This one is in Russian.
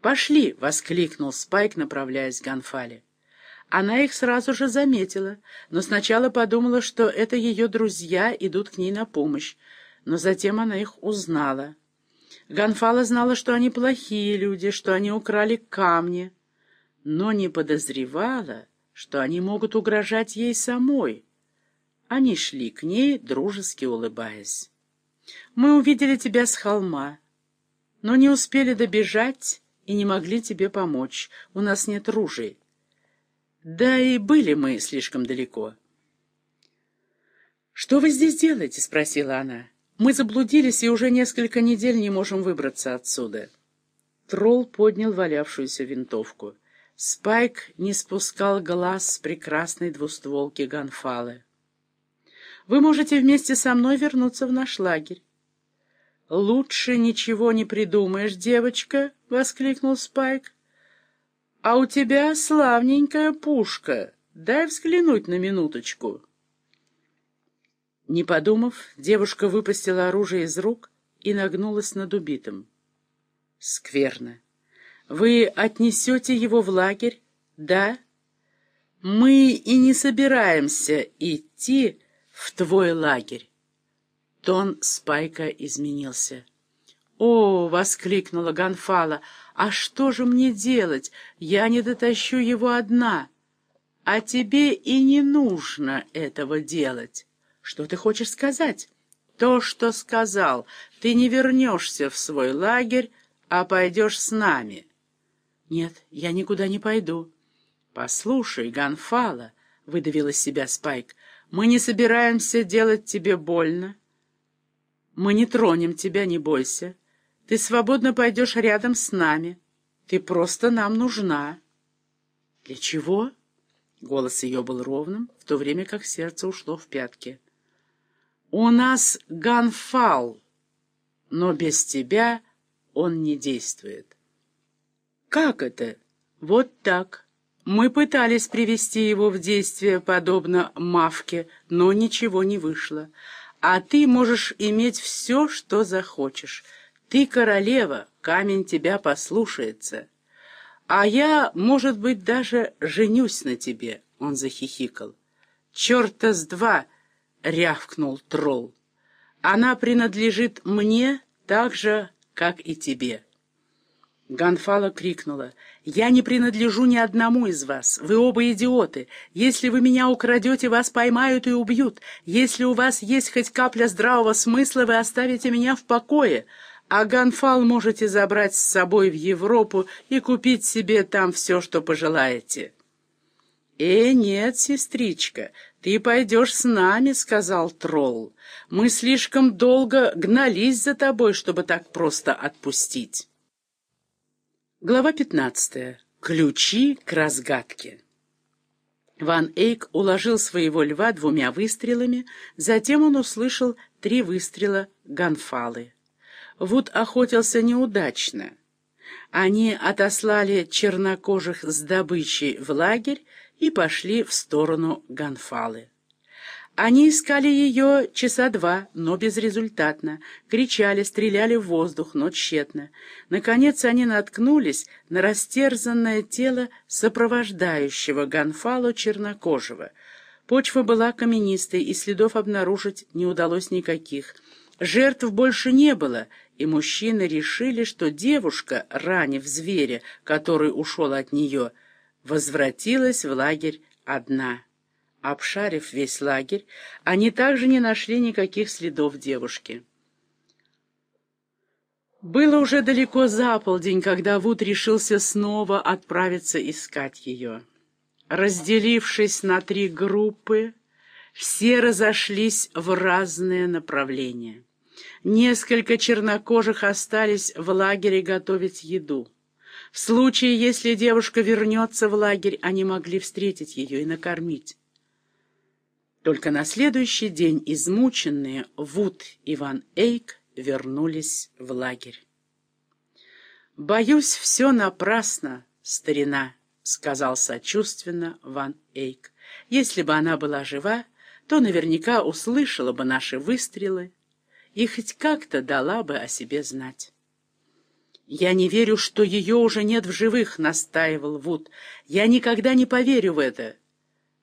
«Пошли!» — воскликнул Спайк, направляясь к Гонфале. Она их сразу же заметила, но сначала подумала, что это ее друзья идут к ней на помощь, но затем она их узнала. Гонфала знала, что они плохие люди, что они украли камни, но не подозревала, что они могут угрожать ей самой. Они шли к ней, дружески улыбаясь. «Мы увидели тебя с холма, но не успели добежать и не могли тебе помочь. У нас нет ружей. Да и были мы слишком далеко». «Что вы здесь делаете?» — спросила она. «Мы заблудились и уже несколько недель не можем выбраться отсюда». Тролл поднял валявшуюся винтовку. Спайк не спускал глаз с прекрасной двустволки Ганфалы. «Вы можете вместе со мной вернуться в наш лагерь». «Лучше ничего не придумаешь, девочка!» — воскликнул Спайк. «А у тебя славненькая пушка. Дай взглянуть на минуточку». Не подумав, девушка выпустила оружие из рук и нагнулась над убитым. «Скверно. Вы отнесете его в лагерь, да? Мы и не собираемся идти в твой лагерь. Тон Спайка изменился. «О!» — воскликнула Ганфала. «А что же мне делать? Я не дотащу его одна. А тебе и не нужно этого делать. Что ты хочешь сказать?» «То, что сказал. Ты не вернешься в свой лагерь, а пойдешь с нами». «Нет, я никуда не пойду». «Послушай, Ганфала», — выдавил из себя Спайк, — «мы не собираемся делать тебе больно. Мы не тронем тебя, не бойся. Ты свободно пойдешь рядом с нами. Ты просто нам нужна». «Для чего?» Голос ее был ровным, в то время как сердце ушло в пятки. «У нас Ганфал, но без тебя он не действует». «Как это?» «Вот так. Мы пытались привести его в действие, подобно Мавке, но ничего не вышло. А ты можешь иметь все, что захочешь. Ты королева, камень тебя послушается. А я, может быть, даже женюсь на тебе», — он захихикал. «Черта с два!» — рявкнул тролл. «Она принадлежит мне так же, как и тебе». Ганфала крикнула. «Я не принадлежу ни одному из вас. Вы оба идиоты. Если вы меня украдете, вас поймают и убьют. Если у вас есть хоть капля здравого смысла, вы оставите меня в покое. А Ганфал можете забрать с собой в Европу и купить себе там все, что пожелаете». «Э, нет, сестричка, ты пойдешь с нами», — сказал тролл. «Мы слишком долго гнались за тобой, чтобы так просто отпустить». Глава 15. Ключи к разгадке. Ван Эйк уложил своего льва двумя выстрелами, затем он услышал три выстрела ганфалы. Вуд охотился неудачно. Они отослали чернокожих с добычей в лагерь и пошли в сторону ганфалы. Они искали ее часа два, но безрезультатно. Кричали, стреляли в воздух, но тщетно. Наконец они наткнулись на растерзанное тело сопровождающего Гонфалу чернокожего. Почва была каменистой, и следов обнаружить не удалось никаких. Жертв больше не было, и мужчины решили, что девушка, ранив зверя, который ушел от нее, возвратилась в лагерь одна. Обшарив весь лагерь, они также не нашли никаких следов девушки. Было уже далеко за полдень, когда Вуд решился снова отправиться искать ее. Разделившись на три группы, все разошлись в разные направления. Несколько чернокожих остались в лагере готовить еду. В случае, если девушка вернется в лагерь, они могли встретить ее и накормить. Только на следующий день измученные Вуд и Ван Эйк вернулись в лагерь. «Боюсь, все напрасно, старина», — сказал сочувственно Ван Эйк. «Если бы она была жива, то наверняка услышала бы наши выстрелы и хоть как-то дала бы о себе знать». «Я не верю, что ее уже нет в живых», — настаивал Вуд. «Я никогда не поверю в это».